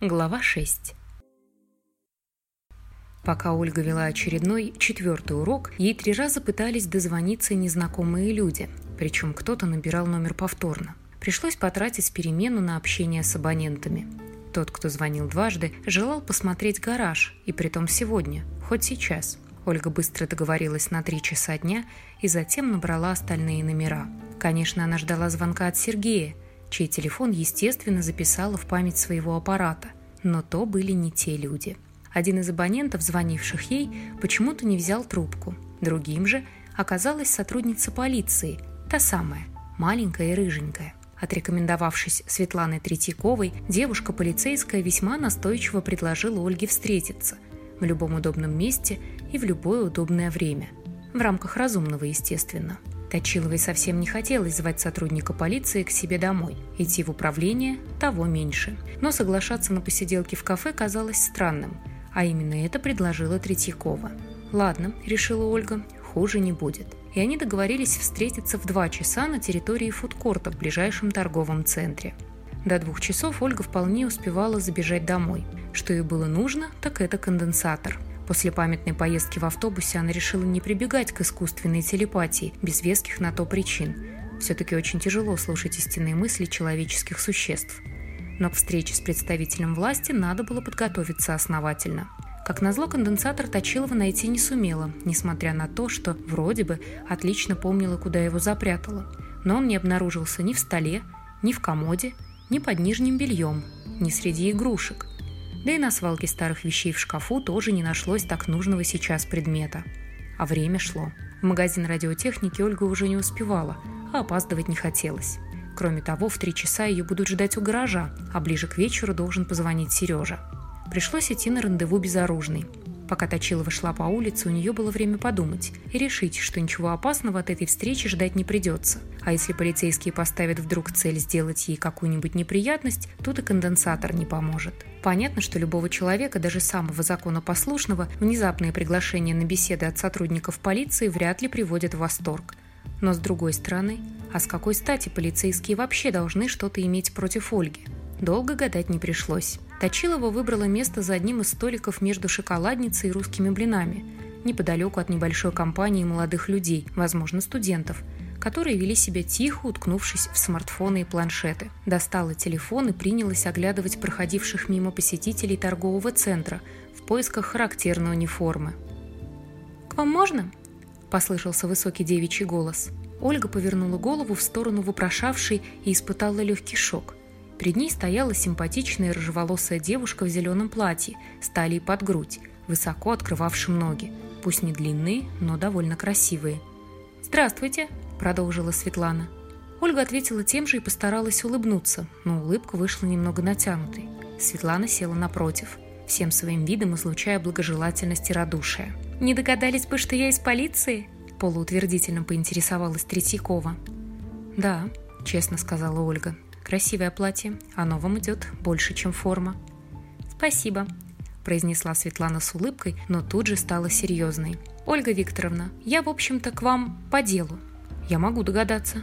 Глава 6 Пока Ольга вела очередной, четвертый урок, ей три раза пытались дозвониться незнакомые люди, причем кто-то набирал номер повторно. Пришлось потратить перемену на общение с абонентами. Тот, кто звонил дважды, желал посмотреть гараж, и притом сегодня, хоть сейчас. Ольга быстро договорилась на три часа дня и затем набрала остальные номера. Конечно, она ждала звонка от Сергея, чей телефон, естественно, записала в память своего аппарата. Но то были не те люди. Один из абонентов, звонивших ей, почему-то не взял трубку. Другим же оказалась сотрудница полиции, та самая, маленькая и рыженькая. Отрекомендовавшись Светланой Третьяковой, девушка полицейская весьма настойчиво предложила Ольге встретиться в любом удобном месте и в любое удобное время. В рамках разумного, естественно. Точиловой совсем не хотелось звать сотрудника полиции к себе домой. Идти в управление – того меньше. Но соглашаться на посиделки в кафе казалось странным. А именно это предложила Третьякова. «Ладно», – решила Ольга, – «хуже не будет». И они договорились встретиться в два часа на территории фудкорта в ближайшем торговом центре. До двух часов Ольга вполне успевала забежать домой. Что ей было нужно, так это конденсатор – После памятной поездки в автобусе она решила не прибегать к искусственной телепатии, без веских на то причин. Все-таки очень тяжело слушать истинные мысли человеческих существ. Но к встрече с представителем власти надо было подготовиться основательно. Как назло, конденсатор Точилова найти не сумела, несмотря на то, что вроде бы отлично помнила, куда его запрятала. Но он не обнаружился ни в столе, ни в комоде, ни под нижним бельем, ни среди игрушек – да и на свалке старых вещей в шкафу тоже не нашлось так нужного сейчас предмета. А время шло. В магазин радиотехники Ольга уже не успевала, а опаздывать не хотелось. Кроме того, в три часа ее будут ждать у гаража, а ближе к вечеру должен позвонить Сережа. Пришлось идти на рандеву безоружной. Пока Точилова шла по улице, у нее было время подумать и решить, что ничего опасного от этой встречи ждать не придется. А если полицейские поставят вдруг цель сделать ей какую-нибудь неприятность, тут и конденсатор не поможет. Понятно, что любого человека, даже самого законопослушного, внезапное приглашение на беседы от сотрудников полиции вряд ли приводит в восторг. Но с другой стороны, а с какой стати полицейские вообще должны что-то иметь против Ольги? Долго гадать не пришлось. Точилова выбрала место за одним из столиков между шоколадницей и русскими блинами, неподалеку от небольшой компании молодых людей, возможно, студентов, которые вели себя тихо, уткнувшись в смартфоны и планшеты. Достала телефон и принялась оглядывать проходивших мимо посетителей торгового центра в поисках характерной униформы. «К вам можно?» – послышался высокий девичий голос. Ольга повернула голову в сторону вопрошавшей и испытала легкий шок. Перед ней стояла симпатичная рыжеволосая девушка в зеленом платье, с талией под грудь, высоко открывавшим ноги, пусть не длинные, но довольно красивые. «Здравствуйте», – продолжила Светлана. Ольга ответила тем же и постаралась улыбнуться, но улыбка вышла немного натянутой. Светлана села напротив, всем своим видом излучая благожелательность и радушие. «Не догадались бы, что я из полиции?» – полуутвердительно поинтересовалась Третьякова. «Да», – честно сказала Ольга. Красивое платье, оно вам идет больше, чем форма. Спасибо, произнесла Светлана с улыбкой, но тут же стала серьезной. Ольга Викторовна, я, в общем-то, к вам по делу. Я могу догадаться.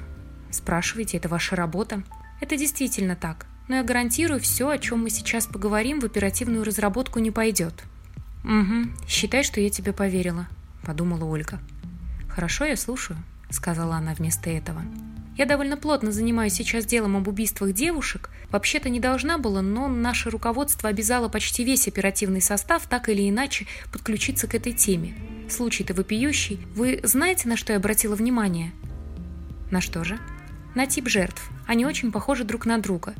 Спрашивайте, это ваша работа? Это действительно так. Но я гарантирую, все, о чем мы сейчас поговорим, в оперативную разработку не пойдет. Угу, считай, что я тебе поверила, подумала Ольга. Хорошо, я слушаю, сказала она вместо этого. Я довольно плотно занимаюсь сейчас делом об убийствах девушек. Вообще-то не должна была, но наше руководство обязало почти весь оперативный состав так или иначе подключиться к этой теме. Случай-то вопиющий. Вы знаете, на что я обратила внимание? На что же? На тип жертв. Они очень похожи друг на друга.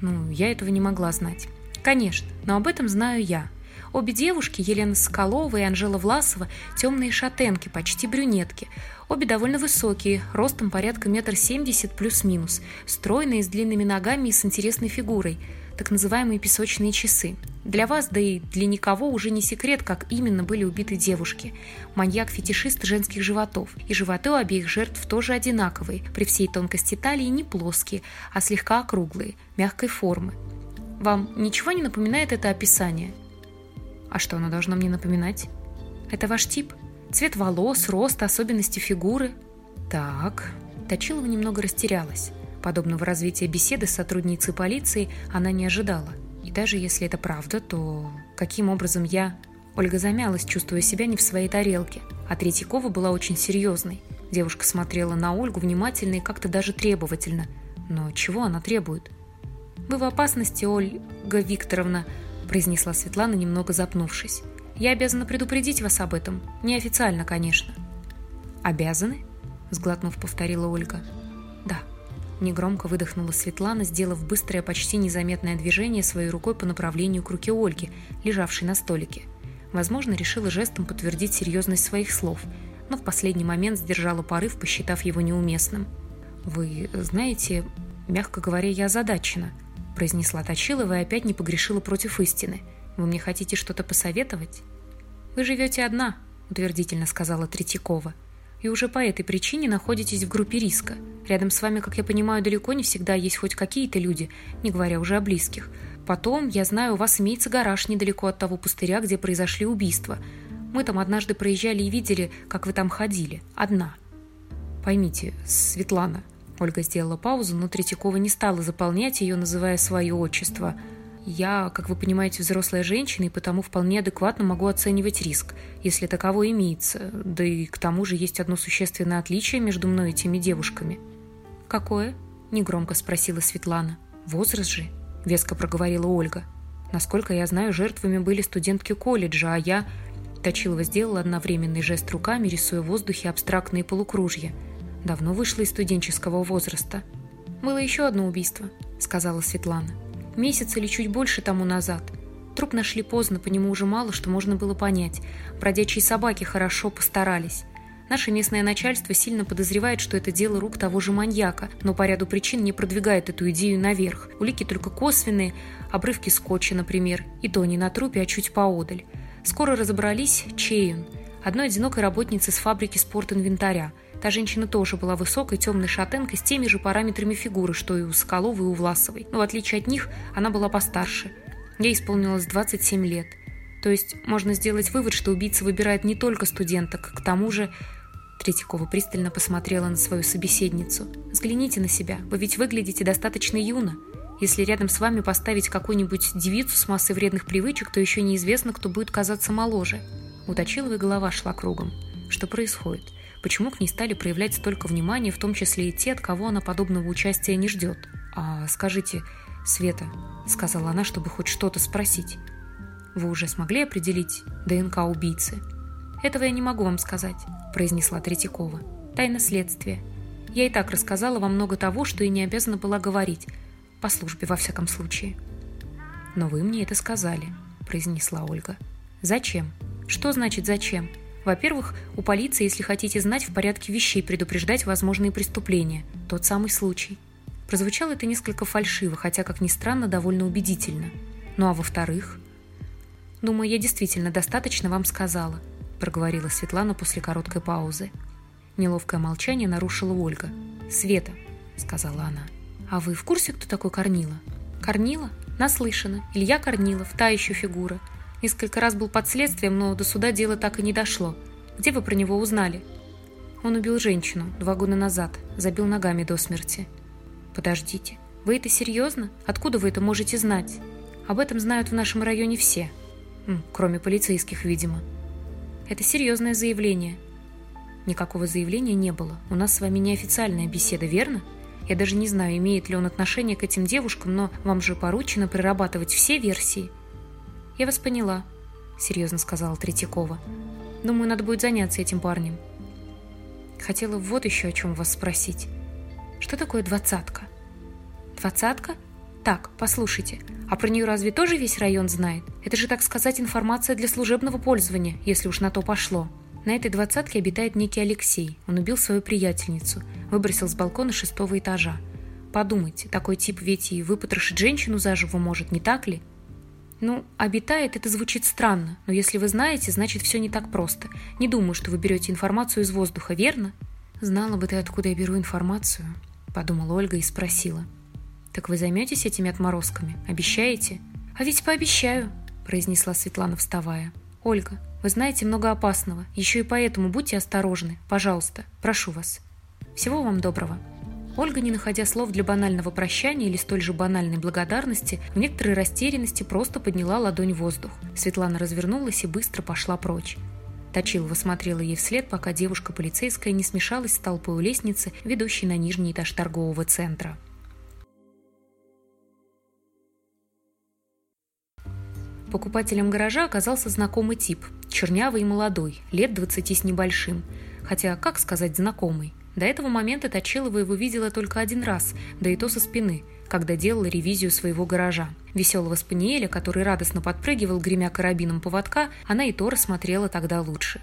Ну, я этого не могла знать. Конечно, но об этом знаю я. Обе девушки, Елена Соколова и Анжела Власова, темные шатенки, почти брюнетки. Обе довольно высокие, ростом порядка метр семьдесят плюс-минус, стройные, с длинными ногами и с интересной фигурой, так называемые песочные часы. Для вас, да и для никого уже не секрет, как именно были убиты девушки. Маньяк-фетишист женских животов. И животы у обеих жертв тоже одинаковые, при всей тонкости талии не плоские, а слегка округлые, мягкой формы. Вам ничего не напоминает это описание? А что оно должно мне напоминать? Это ваш тип? Цвет волос, рост, особенности фигуры? Так. Точилова немного растерялась. Подобного развития беседы с сотрудницей полиции она не ожидала. И даже если это правда, то каким образом я... Ольга замялась, чувствуя себя не в своей тарелке, а Третьякова была очень серьезной. Девушка смотрела на Ольгу внимательно и как-то даже требовательно. Но чего она требует? «Вы в опасности, Ольга Викторовна», – произнесла Светлана, немного запнувшись. «Я обязана предупредить вас об этом. Неофициально, конечно». «Обязаны?» – сглотнув, повторила Ольга. «Да», Негромко выдохнула Светлана, сделав быстрое, почти незаметное движение своей рукой по направлению к руке Ольги, лежавшей на столике. Возможно, решила жестом подтвердить серьезность своих слов, но в последний момент сдержала порыв, посчитав его неуместным. «Вы знаете, мягко говоря, я озадачена», – произнесла Точилова и опять не погрешила против истины. «Вы мне хотите что-то посоветовать?» «Вы живете одна», – утвердительно сказала Третьякова и уже по этой причине находитесь в группе риска. Рядом с вами, как я понимаю, далеко не всегда есть хоть какие-то люди, не говоря уже о близких. Потом, я знаю, у вас имеется гараж недалеко от того пустыря, где произошли убийства. Мы там однажды проезжали и видели, как вы там ходили. Одна. Поймите, Светлана. Ольга сделала паузу, но Третьякова не стала заполнять ее, называя свое отчество – я, как вы понимаете, взрослая женщина, и потому вполне адекватно могу оценивать риск, если таково имеется. Да и к тому же есть одно существенное отличие между мной и теми девушками. «Какое?» – негромко спросила Светлана. «Возраст же», – веско проговорила Ольга. «Насколько я знаю, жертвами были студентки колледжа, а я...» Точилова сделала одновременный жест руками, рисуя в воздухе абстрактные полукружья. «Давно вышла из студенческого возраста». «Было еще одно убийство», – сказала Светлана месяц или чуть больше тому назад. Труп нашли поздно, по нему уже мало что можно было понять. Бродячие собаки хорошо постарались. Наше местное начальство сильно подозревает, что это дело рук того же маньяка, но по ряду причин не продвигает эту идею наверх. Улики только косвенные, обрывки скотча, например, и то не на трупе, а чуть поодаль. Скоро разобрались, чей он. Одной одинокой работницы с фабрики спортинвентаря – Та женщина тоже была высокой, темной шатенкой с теми же параметрами фигуры, что и у Соколовой и у Власовой. Но в отличие от них, она была постарше. Ей исполнилось 27 лет. То есть можно сделать вывод, что убийца выбирает не только студенток, к тому же... Третьякова пристально посмотрела на свою собеседницу. «Взгляните на себя, вы ведь выглядите достаточно юно. Если рядом с вами поставить какую-нибудь девицу с массой вредных привычек, то еще неизвестно, кто будет казаться моложе». У Точиловой голова шла кругом. Что происходит? Почему к ней стали проявлять столько внимания, в том числе и те, от кого она подобного участия не ждет? «А скажите, Света», — сказала она, чтобы хоть что-то спросить, «вы уже смогли определить ДНК убийцы?» «Этого я не могу вам сказать», — произнесла Третьякова. «Тайна следствия. Я и так рассказала вам много того, что и не обязана была говорить. По службе, во всяком случае». «Но вы мне это сказали», — произнесла Ольга. «Зачем? Что значит «зачем»? Во-первых, у полиции, если хотите знать, в порядке вещей предупреждать возможные преступления. Тот самый случай. Прозвучало это несколько фальшиво, хотя, как ни странно, довольно убедительно. Ну а во-вторых... «Думаю, я действительно достаточно вам сказала», – проговорила Светлана после короткой паузы. Неловкое молчание нарушила Ольга. «Света», – сказала она. «А вы в курсе, кто такой Корнила?» «Корнила? Наслышана. Илья Корнилов, та еще фигура. Несколько раз был под следствием, но до суда дело так и не дошло. Где вы про него узнали? Он убил женщину два года назад, забил ногами до смерти. Подождите, вы это серьезно? Откуда вы это можете знать? Об этом знают в нашем районе все. Кроме полицейских, видимо. Это серьезное заявление. Никакого заявления не было. У нас с вами неофициальная беседа, верно? Я даже не знаю, имеет ли он отношение к этим девушкам, но вам же поручено прорабатывать все версии. «Я вас поняла», — серьезно сказала Третьякова. «Думаю, надо будет заняться этим парнем». Хотела вот еще о чем вас спросить. Что такое двадцатка? Двадцатка? Так, послушайте, а про нее разве тоже весь район знает? Это же, так сказать, информация для служебного пользования, если уж на то пошло. На этой двадцатке обитает некий Алексей. Он убил свою приятельницу, выбросил с балкона шестого этажа. Подумайте, такой тип ведь и выпотрошить женщину заживо может, не так ли? Ну, обитает это звучит странно, но если вы знаете, значит все не так просто. Не думаю, что вы берете информацию из воздуха, верно? Знала бы ты, откуда я беру информацию, подумала Ольга и спросила. Так вы займетесь этими отморозками? Обещаете? А ведь пообещаю, произнесла Светлана, вставая. Ольга, вы знаете много опасного, еще и поэтому будьте осторожны, пожалуйста, прошу вас. Всего вам доброго. Ольга, не находя слов для банального прощания или столь же банальной благодарности, в некоторой растерянности просто подняла ладонь в воздух. Светлана развернулась и быстро пошла прочь. Точилова смотрела ей вслед, пока девушка полицейская не смешалась с толпой у лестницы, ведущей на нижний этаж торгового центра. Покупателем гаража оказался знакомый тип, чернявый и молодой, лет 20 с небольшим. Хотя, как сказать знакомый? До этого момента Точилова его видела только один раз, да и то со спины, когда делала ревизию своего гаража. Веселого спаниеля, который радостно подпрыгивал, гремя карабином поводка, она и то рассмотрела тогда лучше.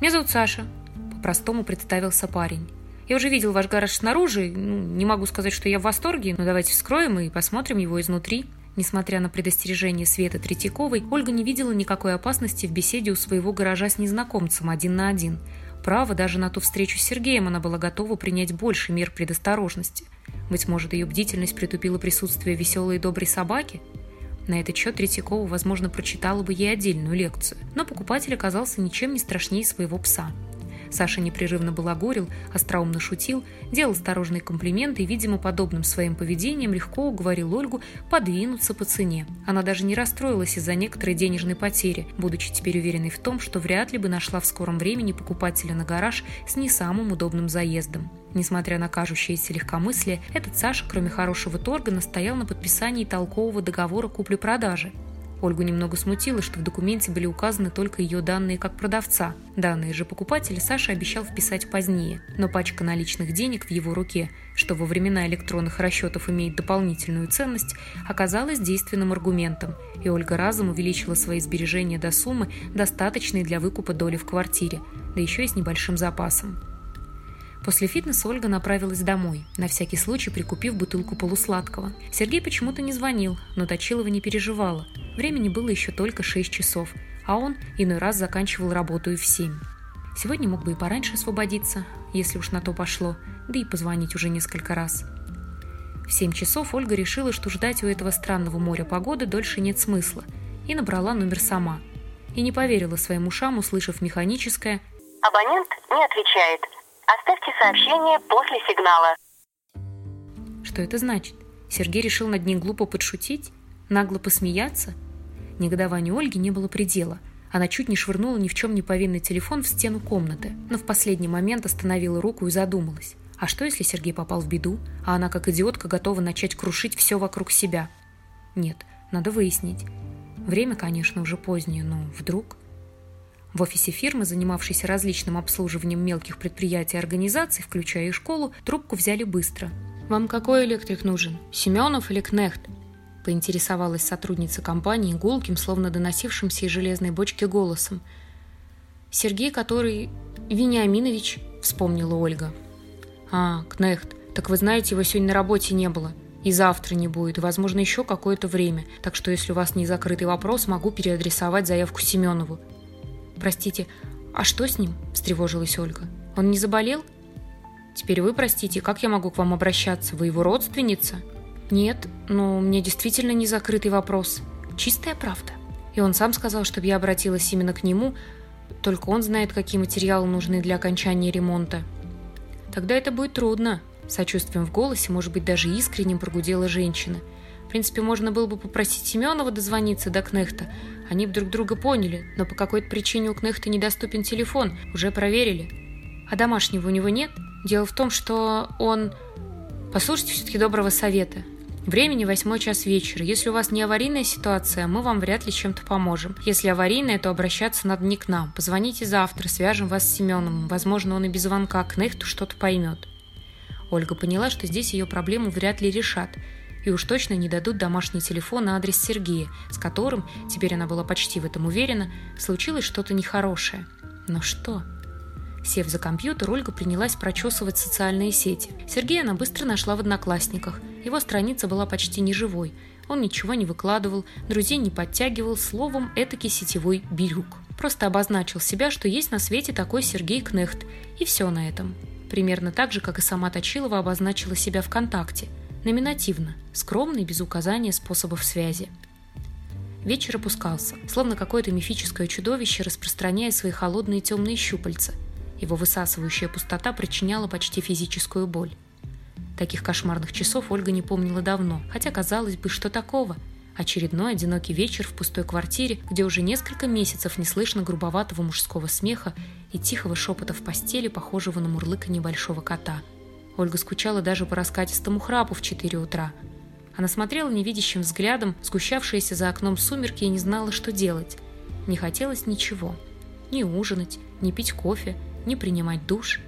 «Меня зовут Саша», – по-простому представился парень. «Я уже видел ваш гараж снаружи, ну, не могу сказать, что я в восторге, но давайте вскроем и посмотрим его изнутри». Несмотря на предостережение Светы Третьяковой, Ольга не видела никакой опасности в беседе у своего гаража с незнакомцем один на один – Право, даже на ту встречу с Сергеем она была готова принять больше мер предосторожности. Быть может, ее бдительность притупила присутствие веселой и доброй собаки? На этот счет Третьякова, возможно, прочитала бы ей отдельную лекцию, но покупатель оказался ничем не страшнее своего пса – Саша непрерывно балагурил, остроумно шутил, делал осторожные комплименты и, видимо, подобным своим поведением легко уговорил Ольгу подвинуться по цене. Она даже не расстроилась из-за некоторой денежной потери, будучи теперь уверенной в том, что вряд ли бы нашла в скором времени покупателя на гараж с не самым удобным заездом. Несмотря на кажущееся легкомыслие, этот Саша, кроме хорошего торга, настоял на подписании толкового договора купли-продажи. Ольгу немного смутило, что в документе были указаны только ее данные как продавца. Данные же покупателя Саша обещал вписать позднее, но пачка наличных денег в его руке, что во времена электронных расчетов имеет дополнительную ценность, оказалась действенным аргументом, и Ольга разом увеличила свои сбережения до суммы, достаточной для выкупа доли в квартире, да еще и с небольшим запасом. После фитнеса Ольга направилась домой, на всякий случай прикупив бутылку полусладкого. Сергей почему-то не звонил, но Точилова не переживала. Времени было еще только 6 часов, а он иной раз заканчивал работу и в 7. Сегодня мог бы и пораньше освободиться, если уж на то пошло, да и позвонить уже несколько раз. В 7 часов Ольга решила, что ждать у этого странного моря погоды дольше нет смысла, и набрала номер сама. И не поверила своим ушам, услышав механическое «Абонент не отвечает. Оставьте сообщение после сигнала. Что это значит? Сергей решил над ней глупо подшутить? Нагло посмеяться? Негодованию Ольги не было предела. Она чуть не швырнула ни в чем не повинный телефон в стену комнаты, но в последний момент остановила руку и задумалась. А что, если Сергей попал в беду, а она, как идиотка, готова начать крушить все вокруг себя? Нет, надо выяснить. Время, конечно, уже позднее, но вдруг... В офисе фирмы, занимавшейся различным обслуживанием мелких предприятий и организаций, включая и школу, трубку взяли быстро. «Вам какой электрик нужен? Семенов или Кнехт?» поинтересовалась сотрудница компании гулким, словно доносившимся из железной бочки голосом. «Сергей, который... Вениаминович», — вспомнила Ольга. «А, Кнехт, так вы знаете, его сегодня на работе не было. И завтра не будет, возможно, еще какое-то время. Так что, если у вас не закрытый вопрос, могу переадресовать заявку Семенову. «Простите, а что с ним?» – встревожилась Ольга. «Он не заболел?» «Теперь вы простите, как я могу к вам обращаться? Вы его родственница?» «Нет, но мне действительно не закрытый вопрос. Чистая правда». И он сам сказал, чтобы я обратилась именно к нему, только он знает, какие материалы нужны для окончания ремонта. «Тогда это будет трудно», – сочувствием в голосе, может быть, даже искренним прогудела женщина – в принципе, можно было бы попросить Семенова дозвониться до Кнехта. Они бы друг друга поняли, но по какой-то причине у Кнехта недоступен телефон, уже проверили. А домашнего у него нет? Дело в том, что он... Послушайте все-таки доброго совета. Времени восьмой час вечера. Если у вас не аварийная ситуация, мы вам вряд ли чем-то поможем. Если аварийная, то обращаться надо не к нам. Позвоните завтра, свяжем вас с Семеновым. Возможно, он и без звонка к Нехту что-то поймет. Ольга поняла, что здесь ее проблему вряд ли решат, и уж точно не дадут домашний телефон на адрес Сергея, с которым, теперь она была почти в этом уверена, случилось что-то нехорошее. Но что? Сев за компьютер, Ольга принялась прочесывать социальные сети. Сергея она быстро нашла в Одноклассниках. Его страница была почти неживой. Он ничего не выкладывал, друзей не подтягивал, словом, этакий сетевой бирюк. Просто обозначил себя, что есть на свете такой Сергей Кнехт, и все на этом. Примерно так же, как и сама Точилова обозначила себя ВКонтакте – Номинативно, скромно и без указания способов связи. Вечер опускался, словно какое-то мифическое чудовище, распространяя свои холодные темные щупальца. Его высасывающая пустота причиняла почти физическую боль. Таких кошмарных часов Ольга не помнила давно, хотя казалось бы, что такого. Очередной одинокий вечер в пустой квартире, где уже несколько месяцев не слышно грубоватого мужского смеха и тихого шепота в постели, похожего на мурлыка небольшого кота. Ольга скучала даже по раскатистому храпу в 4 утра. Она смотрела невидящим взглядом, сгущавшиеся за окном сумерки и не знала, что делать. Не хотелось ничего. Ни ужинать, ни пить кофе, ни принимать душ.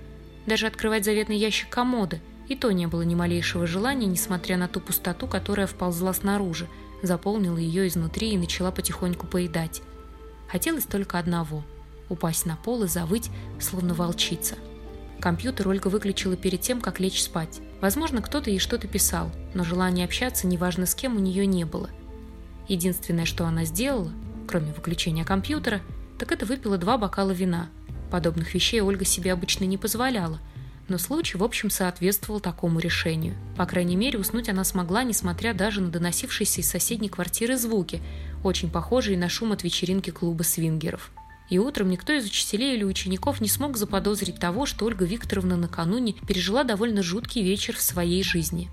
Даже открывать заветный ящик комода – и то не было ни малейшего желания, несмотря на ту пустоту, которая вползла снаружи, заполнила ее изнутри и начала потихоньку поедать. Хотелось только одного – упасть на пол и завыть, словно волчица. Компьютер Ольга выключила перед тем, как лечь спать. Возможно, кто-то ей что-то писал, но желания общаться, неважно с кем, у нее не было. Единственное, что она сделала, кроме выключения компьютера, так это выпила два бокала вина. Подобных вещей Ольга себе обычно не позволяла – но случай, в общем, соответствовал такому решению. По крайней мере, уснуть она смогла, несмотря даже на доносившиеся из соседней квартиры звуки, очень похожие на шум от вечеринки клуба свингеров. И утром никто из учителей или учеников не смог заподозрить того, что Ольга Викторовна накануне пережила довольно жуткий вечер в своей жизни.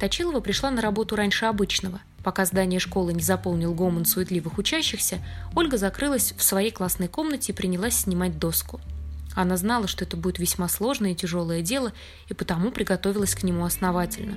Точилова пришла на работу раньше обычного. Пока здание школы не заполнил гомон суетливых учащихся, Ольга закрылась в своей классной комнате и принялась снимать доску – она знала, что это будет весьма сложное и тяжелое дело, и потому приготовилась к нему основательно.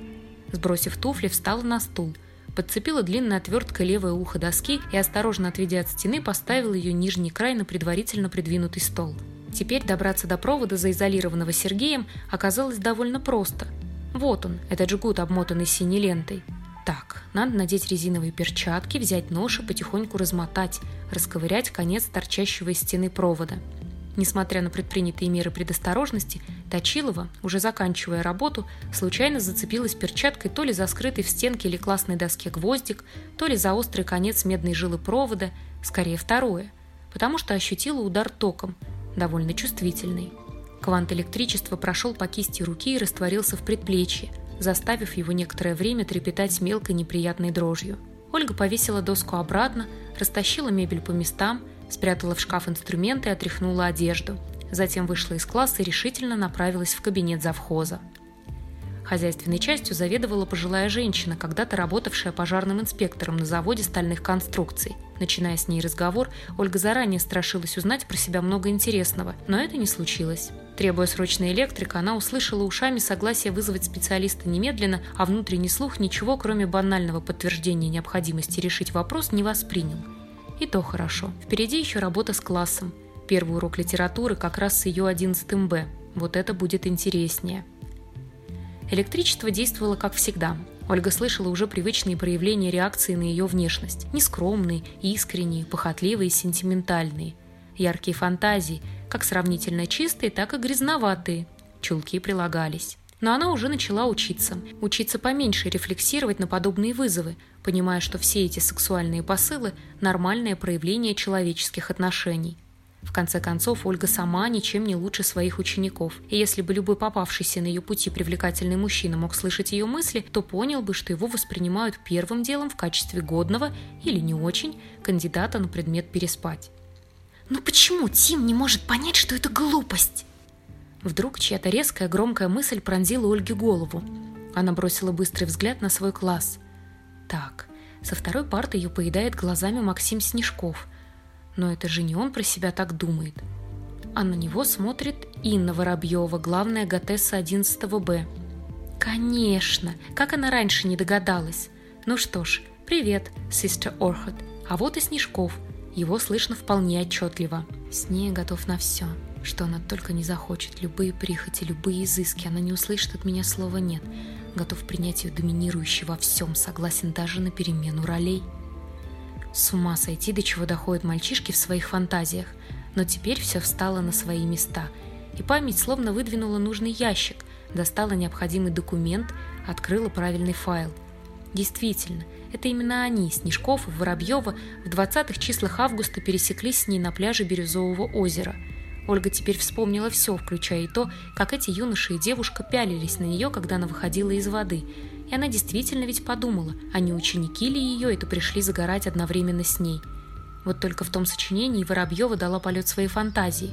Сбросив туфли, встала на стул, подцепила длинной отверткой левое ухо доски и, осторожно отведя от стены, поставила ее нижний край на предварительно придвинутый стол. Теперь добраться до провода, заизолированного Сергеем, оказалось довольно просто. Вот он, этот жгут, обмотанный синей лентой. Так, надо надеть резиновые перчатки, взять нож и потихоньку размотать, расковырять конец торчащего из стены провода – Несмотря на предпринятые меры предосторожности, Точилова, уже заканчивая работу, случайно зацепилась перчаткой то ли за скрытый в стенке или классной доске гвоздик, то ли за острый конец медной жилы провода, скорее второе, потому что ощутила удар током, довольно чувствительный. Квант электричества прошел по кисти руки и растворился в предплечье, заставив его некоторое время трепетать мелкой неприятной дрожью. Ольга повесила доску обратно, растащила мебель по местам – спрятала в шкаф инструменты и отряхнула одежду. Затем вышла из класса и решительно направилась в кабинет завхоза. Хозяйственной частью заведовала пожилая женщина, когда-то работавшая пожарным инспектором на заводе стальных конструкций. Начиная с ней разговор, Ольга заранее страшилась узнать про себя много интересного, но это не случилось. Требуя срочной электрика, она услышала ушами согласие вызвать специалиста немедленно, а внутренний слух ничего, кроме банального подтверждения необходимости решить вопрос, не воспринял. И то хорошо. Впереди еще работа с классом. Первый урок литературы как раз с ее 11 Б. Вот это будет интереснее. Электричество действовало как всегда. Ольга слышала уже привычные проявления реакции на ее внешность. Нескромные, искренние, похотливые, сентиментальные. Яркие фантазии, как сравнительно чистые, так и грязноватые. Чулки прилагались. Но она уже начала учиться. Учиться поменьше рефлексировать на подобные вызовы, понимая, что все эти сексуальные посылы – нормальное проявление человеческих отношений. В конце концов, Ольга сама ничем не лучше своих учеников, и если бы любой попавшийся на ее пути привлекательный мужчина мог слышать ее мысли, то понял бы, что его воспринимают первым делом в качестве годного или не очень кандидата на предмет переспать. «Но почему Тим не может понять, что это глупость?» Вдруг чья-то резкая громкая мысль пронзила Ольге голову. Она бросила быстрый взгляд на свой класс. Так, со второй парты ее поедает глазами Максим Снежков. Но это же не он про себя так думает. А на него смотрит Инна Воробьева, главная готесса 11 Б. Конечно! Как она раньше не догадалась? Ну что ж, привет, сестер Орхот. А вот и Снежков. Его слышно вполне отчетливо. С ней готов на все что она только не захочет, любые прихоти, любые изыски, она не услышит от меня слова «нет», готов принять ее доминирующей во всем, согласен даже на перемену ролей. С ума сойти, до чего доходят мальчишки в своих фантазиях, но теперь все встало на свои места, и память словно выдвинула нужный ящик, достала необходимый документ, открыла правильный файл. Действительно, это именно они, Снежков и Воробьева, в 20-х числах августа пересеклись с ней на пляже Бирюзового озера – Ольга теперь вспомнила все, включая и то, как эти юноши и девушка пялились на нее, когда она выходила из воды. И она действительно ведь подумала, а не ученики ли ее это пришли загорать одновременно с ней. Вот только в том сочинении Воробьева дала полет своей фантазии.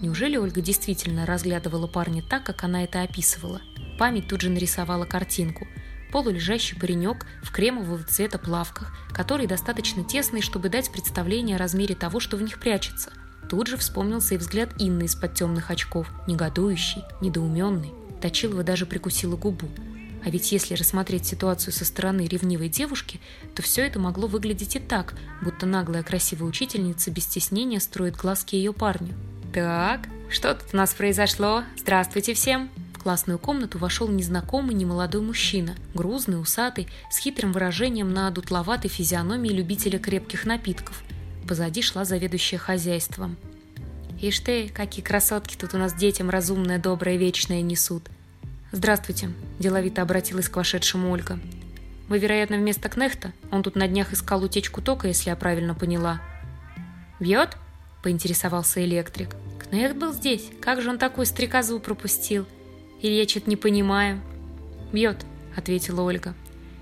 Неужели Ольга действительно разглядывала парня так, как она это описывала? память тут же нарисовала картинку. Полулежащий паренек в кремового цвета плавках, которые достаточно тесные, чтобы дать представление о размере того, что в них прячется. Тут же вспомнился и взгляд Инны из-под темных очков, негодующий, недоуменный. Точилова даже прикусила губу. А ведь если рассмотреть ситуацию со стороны ревнивой девушки, то все это могло выглядеть и так, будто наглая красивая учительница без стеснения строит глазки ее парню. «Так, что тут у нас произошло? Здравствуйте всем!» В классную комнату вошел незнакомый немолодой мужчина, грузный, усатый, с хитрым выражением на дутловатой физиономии любителя крепких напитков. Позади шла заведующая хозяйством. «Ишь ты, какие красотки тут у нас детям разумное, доброе, вечное несут!» «Здравствуйте», – деловито обратилась к вошедшему Ольга. «Вы, вероятно, вместо Кнехта? Он тут на днях искал утечку тока, если я правильно поняла». «Бьет?» – поинтересовался электрик. «Кнехт был здесь. Как же он такую стрекозу пропустил? Или я что-то не понимаю?» «Бьет», – ответила Ольга.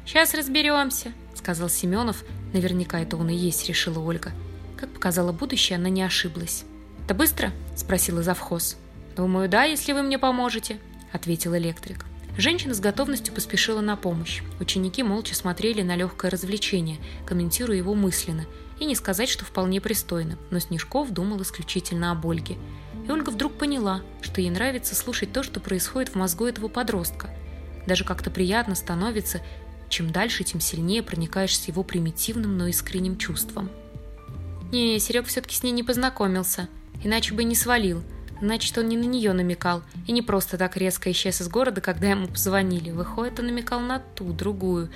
«Сейчас разберемся», – сказал Семенов. Наверняка это он и есть, решила Ольга. Как показало будущее, она не ошиблась. «Да быстро?» – спросила завхоз. «Думаю, да, если вы мне поможете», – ответил электрик. Женщина с готовностью поспешила на помощь. Ученики молча смотрели на легкое развлечение, комментируя его мысленно. И не сказать, что вполне пристойно, но Снежков думал исключительно об Ольге. И Ольга вдруг поняла, что ей нравится слушать то, что происходит в мозгу этого подростка. Даже как-то приятно становится, чем дальше, тем сильнее проникаешься его примитивным, но искренним чувством. Не, Серег все-таки с ней не познакомился, иначе бы не свалил – Значит, он не на нее намекал, и не просто так резко исчез из города, когда ему позвонили. Выходит, он намекал на ту, другую,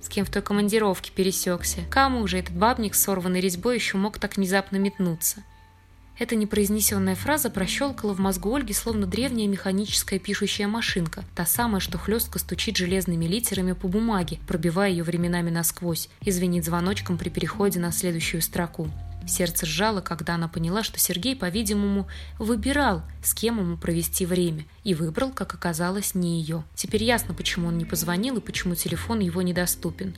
с кем в той командировке пересекся. Кому же этот бабник с сорванной резьбой еще мог так внезапно метнуться? Эта непроизнесенная фраза прощелкала в мозгу Ольги словно древняя механическая пишущая машинка, та самая, что хлестко стучит железными литерами по бумаге, пробивая ее временами насквозь, и звоночком при переходе на следующую строку. Сердце сжало, когда она поняла, что Сергей, по-видимому, выбирал, с кем ему провести время, и выбрал, как оказалось, не ее. Теперь ясно, почему он не позвонил и почему телефон его недоступен.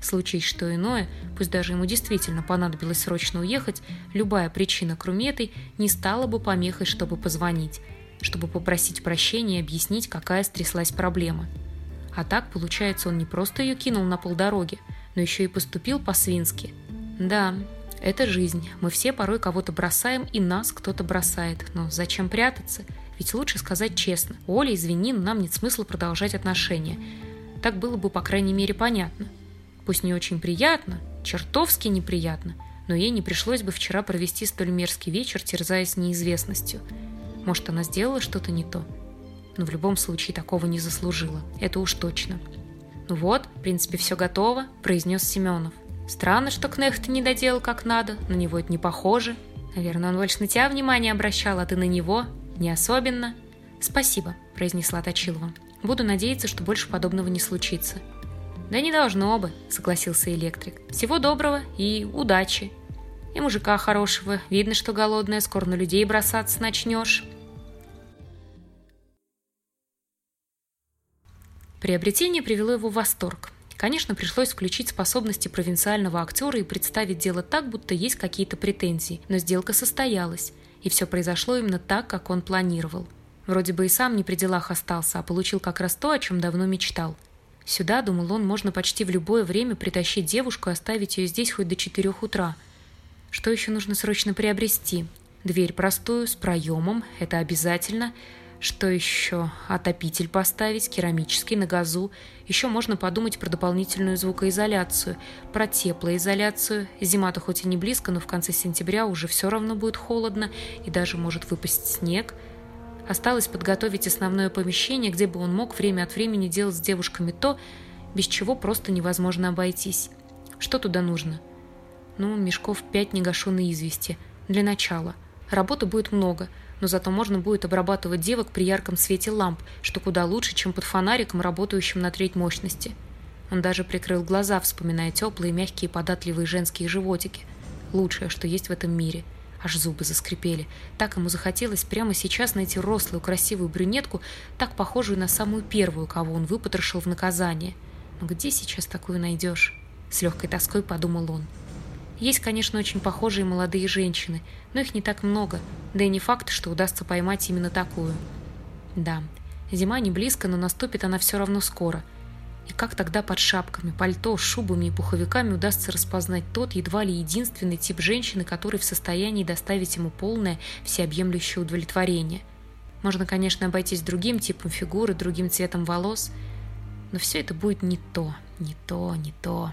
Случись что иное, пусть даже ему действительно понадобилось срочно уехать, любая причина, кроме этой, не стала бы помехой, чтобы позвонить, чтобы попросить прощения и объяснить, какая стряслась проблема. А так, получается, он не просто ее кинул на полдороги, но еще и поступил по-свински. Да, это жизнь. Мы все порой кого-то бросаем, и нас кто-то бросает. Но зачем прятаться? Ведь лучше сказать честно. Оля, извини, но нам нет смысла продолжать отношения. Так было бы, по крайней мере, понятно. Пусть не очень приятно, чертовски неприятно, но ей не пришлось бы вчера провести столь мерзкий вечер, терзаясь неизвестностью. Может, она сделала что-то не то? Но в любом случае такого не заслужила. Это уж точно. «Ну вот, в принципе, все готово», – произнес Семенов. Странно, что Кнехт не доделал как надо, на него это не похоже. Наверное, он больше на тебя внимание обращал, а ты на него не особенно. Спасибо, произнесла Точилова. Буду надеяться, что больше подобного не случится. Да не должно бы, согласился электрик. Всего доброго и удачи. И мужика хорошего. Видно, что голодная, скоро на людей бросаться начнешь. Приобретение привело его в восторг. Конечно, пришлось включить способности провинциального актера и представить дело так, будто есть какие-то претензии, но сделка состоялась, и все произошло именно так, как он планировал. Вроде бы и сам не при делах остался, а получил как раз то, о чем давно мечтал. Сюда, думал он, можно почти в любое время притащить девушку и оставить ее здесь хоть до четырех утра. Что еще нужно срочно приобрести? Дверь простую, с проемом, это обязательно – что еще? Отопитель поставить, керамический, на газу. Еще можно подумать про дополнительную звукоизоляцию, про теплоизоляцию. Зима-то хоть и не близко, но в конце сентября уже все равно будет холодно и даже может выпасть снег. Осталось подготовить основное помещение, где бы он мог время от времени делать с девушками то, без чего просто невозможно обойтись. Что туда нужно? Ну, мешков пять негашенной извести. Для начала. Работы будет много – но зато можно будет обрабатывать девок при ярком свете ламп, что куда лучше, чем под фонариком, работающим на треть мощности. Он даже прикрыл глаза, вспоминая теплые, мягкие, податливые женские животики. Лучшее, что есть в этом мире. Аж зубы заскрипели. Так ему захотелось прямо сейчас найти рослую, красивую брюнетку, так похожую на самую первую, кого он выпотрошил в наказание. Но где сейчас такую найдешь? С легкой тоской подумал он. Есть, конечно, очень похожие молодые женщины, но их не так много, да и не факт, что удастся поймать именно такую. Да, Зима не близко, но наступит она все равно скоро. И как тогда под шапками, пальто, шубами и пуховиками удастся распознать тот едва ли единственный тип женщины, который в состоянии доставить ему полное всеобъемлющее удовлетворение? Можно, конечно, обойтись другим типом фигуры, другим цветом волос, но все это будет не то, не то, не то.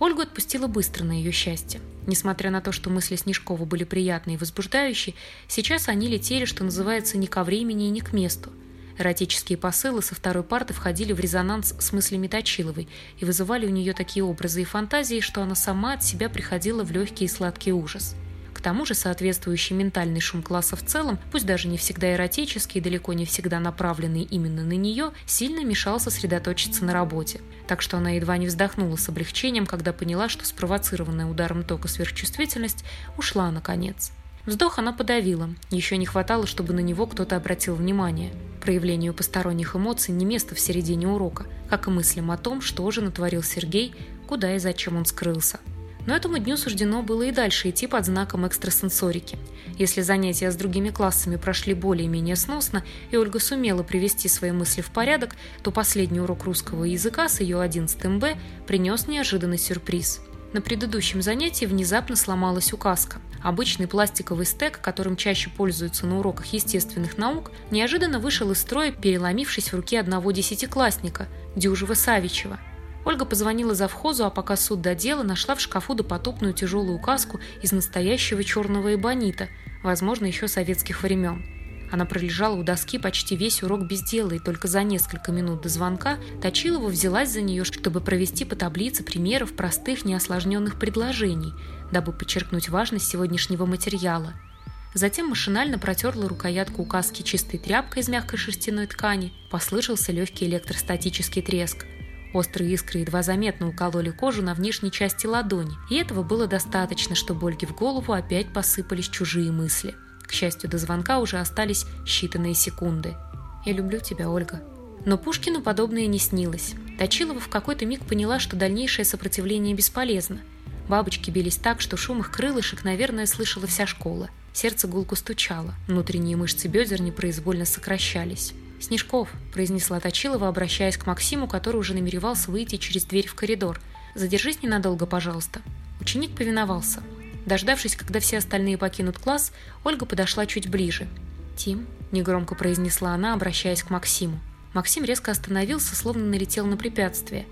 Ольгу отпустила быстро на ее счастье. Несмотря на то, что мысли Снежкова были приятные и возбуждающие, сейчас они летели, что называется, не ко времени и не к месту. Эротические посылы со второй парты входили в резонанс с мыслями Точиловой и вызывали у нее такие образы и фантазии, что она сама от себя приходила в легкий и сладкий ужас – к тому же соответствующий ментальный шум класса в целом, пусть даже не всегда эротический и далеко не всегда направленный именно на нее, сильно мешал сосредоточиться на работе. Так что она едва не вздохнула с облегчением, когда поняла, что спровоцированная ударом тока сверхчувствительность ушла наконец. Вздох она подавила. Еще не хватало, чтобы на него кто-то обратил внимание. Проявлению посторонних эмоций не место в середине урока, как и мыслям о том, что же натворил Сергей, куда и зачем он скрылся. Но этому дню суждено было и дальше идти под знаком экстрасенсорики. Если занятия с другими классами прошли более-менее сносно, и Ольга сумела привести свои мысли в порядок, то последний урок русского языка с ее 11 Б принес неожиданный сюрприз. На предыдущем занятии внезапно сломалась указка. Обычный пластиковый стек, которым чаще пользуются на уроках естественных наук, неожиданно вышел из строя, переломившись в руке одного десятиклассника, Дюжева Савичева – Ольга позвонила завхозу, а пока суд до дела, нашла в шкафу допотопную тяжелую каску из настоящего черного эбонита, возможно, еще советских времен. Она пролежала у доски почти весь урок без дела, и только за несколько минут до звонка Точилова взялась за нее, чтобы провести по таблице примеров простых неосложненных предложений, дабы подчеркнуть важность сегодняшнего материала. Затем машинально протерла рукоятку указки чистой тряпкой из мягкой шерстяной ткани, послышался легкий электростатический треск – Острые искры едва заметно укололи кожу на внешней части ладони, и этого было достаточно, чтобы Ольге в голову опять посыпались чужие мысли. К счастью, до звонка уже остались считанные секунды. «Я люблю тебя, Ольга». Но Пушкину подобное не снилось. Точилова в какой-то миг поняла, что дальнейшее сопротивление бесполезно. Бабочки бились так, что шум их крылышек, наверное, слышала вся школа. Сердце гулко стучало, внутренние мышцы бедер непроизвольно сокращались. «Снежков», – произнесла Точилова, обращаясь к Максиму, который уже намеревался выйти через дверь в коридор. «Задержись ненадолго, пожалуйста». Ученик повиновался. Дождавшись, когда все остальные покинут класс, Ольга подошла чуть ближе. «Тим», – негромко произнесла она, обращаясь к Максиму. Максим резко остановился, словно налетел на препятствие.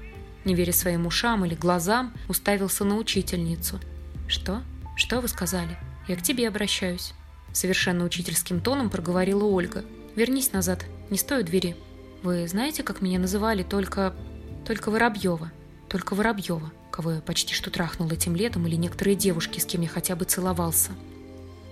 Не веря своим ушам или глазам, уставился на учительницу. «Что? Что вы сказали? Я к тебе обращаюсь». Совершенно учительским тоном проговорила Ольга. «Вернись назад, не стой у двери. Вы знаете, как меня называли только... только Воробьева? Только Воробьева, кого я почти что трахнул этим летом, или некоторые девушки, с кем я хотя бы целовался.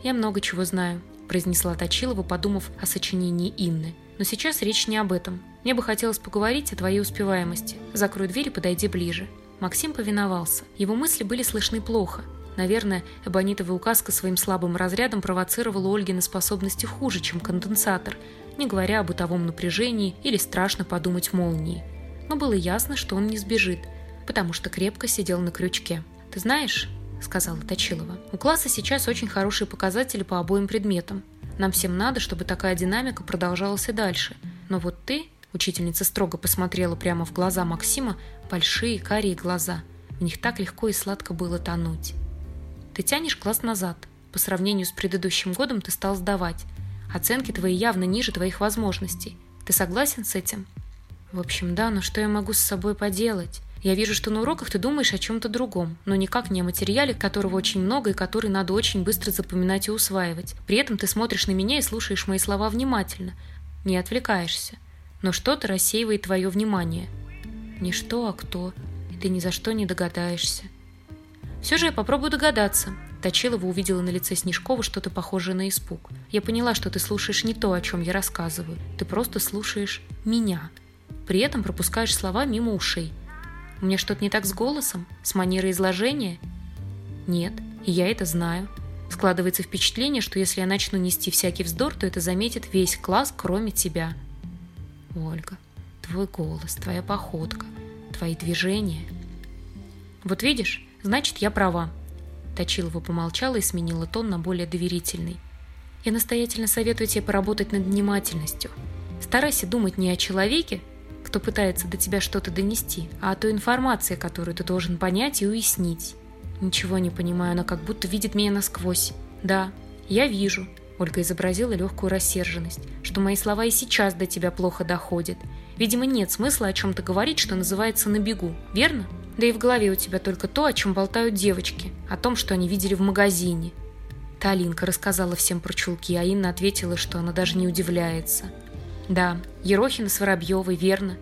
Я много чего знаю, произнесла Точилова, подумав о сочинении Инны. Но сейчас речь не об этом. Мне бы хотелось поговорить о твоей успеваемости. Закрой дверь и подойди ближе. Максим повиновался. Его мысли были слышны плохо. Наверное, эбонитовая указка своим слабым разрядом провоцировала Ольгины способности хуже, чем конденсатор, не говоря о бытовом напряжении или страшно подумать молнии. Но было ясно, что он не сбежит, потому что крепко сидел на крючке. «Ты знаешь», — сказала Точилова, — «у класса сейчас очень хорошие показатели по обоим предметам. Нам всем надо, чтобы такая динамика продолжалась и дальше. Но вот ты, учительница строго посмотрела прямо в глаза Максима, большие карие глаза. В них так легко и сладко было тонуть. Ты тянешь класс назад. По сравнению с предыдущим годом ты стал сдавать. Оценки твои явно ниже твоих возможностей. Ты согласен с этим? В общем, да, но что я могу с собой поделать? Я вижу, что на уроках ты думаешь о чем-то другом, но никак не о материале, которого очень много и который надо очень быстро запоминать и усваивать. При этом ты смотришь на меня и слушаешь мои слова внимательно. Не отвлекаешься. Но что-то рассеивает твое внимание. Не что, а кто. И ты ни за что не догадаешься. Все же я попробую догадаться. Точилова увидела на лице Снежкова что-то похожее на испуг. Я поняла, что ты слушаешь не то, о чем я рассказываю. Ты просто слушаешь меня. При этом пропускаешь слова мимо ушей. У меня что-то не так с голосом? С манерой изложения? Нет, и я это знаю. Складывается впечатление, что если я начну нести всякий вздор, то это заметит весь класс, кроме тебя. Ольга, твой голос, твоя походка, твои движения. Вот видишь, Значит, я права. Точилова помолчала и сменила тон на более доверительный. «Я настоятельно советую тебе поработать над внимательностью. Старайся думать не о человеке, кто пытается до тебя что-то донести, а о той информации, которую ты должен понять и уяснить. Ничего не понимаю, она как будто видит меня насквозь. Да, я вижу. Ольга изобразила легкую рассерженность, что мои слова и сейчас до тебя плохо доходят. Видимо, нет смысла о чем-то говорить, что называется на бегу, верно? Да и в голове у тебя только то, о чем болтают девочки, о том, что они видели в магазине. Талинка рассказала всем про чулки, а Инна ответила, что она даже не удивляется. Да, Ерохина с Воробьевой, верно.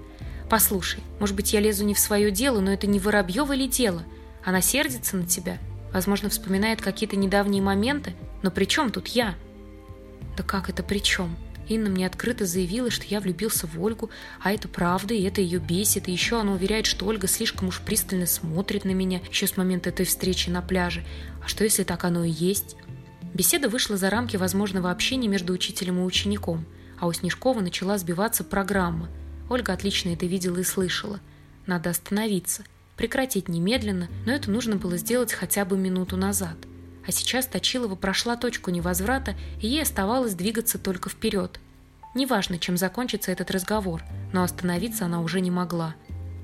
Послушай, может быть, я лезу не в свое дело, но это не Воробьева ли дело? Она сердится на тебя, возможно, вспоминает какие-то недавние моменты, но при чем тут я? Да как это при чем? Инна мне открыто заявила, что я влюбился в Ольгу, а это правда, и это ее бесит. И еще она уверяет, что Ольга слишком уж пристально смотрит на меня еще с момента этой встречи на пляже. А что, если так оно и есть? Беседа вышла за рамки возможного общения между учителем и учеником, а у Снежкова начала сбиваться программа. Ольга отлично это видела и слышала. Надо остановиться, прекратить немедленно, но это нужно было сделать хотя бы минуту назад – а сейчас Точилова прошла точку невозврата, и ей оставалось двигаться только вперед. Неважно, чем закончится этот разговор, но остановиться она уже не могла.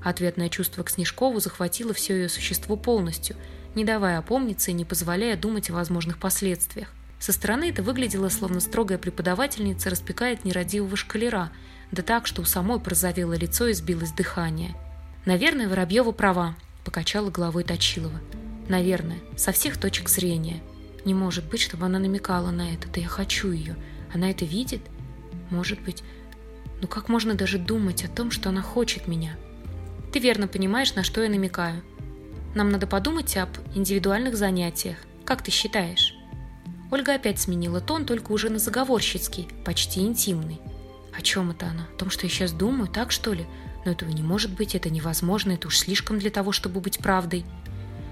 Ответное чувство к Снежкову захватило все ее существо полностью, не давая опомниться и не позволяя думать о возможных последствиях. Со стороны это выглядело, словно строгая преподавательница распекает нерадивого шкалера, да так, что у самой прозовело лицо и сбилось дыхание. «Наверное, Воробьева права», – покачала головой Точилова. Наверное, со всех точек зрения. Не может быть, чтобы она намекала на это. Да я хочу ее. Она это видит? Может быть. Ну как можно даже думать о том, что она хочет меня? Ты верно понимаешь, на что я намекаю. Нам надо подумать об индивидуальных занятиях. Как ты считаешь? Ольга опять сменила тон, только уже на заговорщицкий, почти интимный. О чем это она? О том, что я сейчас думаю, так что ли? Но этого не может быть, это невозможно, это уж слишком для того, чтобы быть правдой.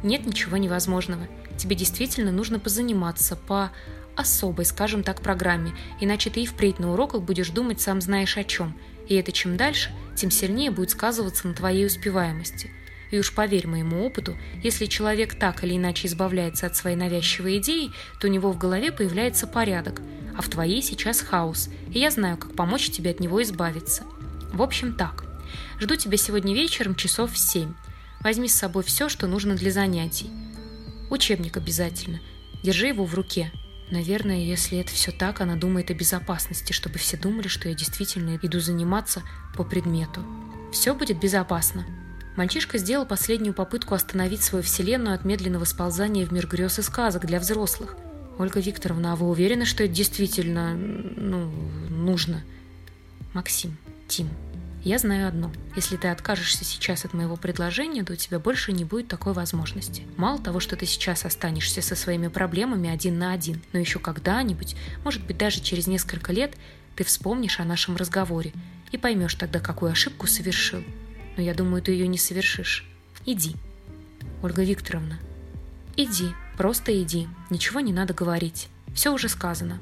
Нет ничего невозможного. Тебе действительно нужно позаниматься по особой, скажем так, программе, иначе ты и впредь на уроках будешь думать сам знаешь о чем, и это чем дальше, тем сильнее будет сказываться на твоей успеваемости. И уж поверь моему опыту, если человек так или иначе избавляется от своей навязчивой идеи, то у него в голове появляется порядок, а в твоей сейчас хаос, и я знаю, как помочь тебе от него избавиться. В общем, так. Жду тебя сегодня вечером часов в семь. Возьми с собой все, что нужно для занятий. Учебник обязательно. Держи его в руке. Наверное, если это все так, она думает о безопасности, чтобы все думали, что я действительно иду заниматься по предмету. Все будет безопасно. Мальчишка сделал последнюю попытку остановить свою вселенную от медленного сползания в мир грез и сказок для взрослых. Ольга Викторовна, а вы уверены, что это действительно, ну, нужно? Максим, Тим, я знаю одно. Если ты откажешься сейчас от моего предложения, то у тебя больше не будет такой возможности. Мало того, что ты сейчас останешься со своими проблемами один на один, но еще когда-нибудь, может быть даже через несколько лет, ты вспомнишь о нашем разговоре и поймешь тогда, какую ошибку совершил. Но я думаю, ты ее не совершишь. Иди. Ольга Викторовна, иди, просто иди. Ничего не надо говорить. Все уже сказано.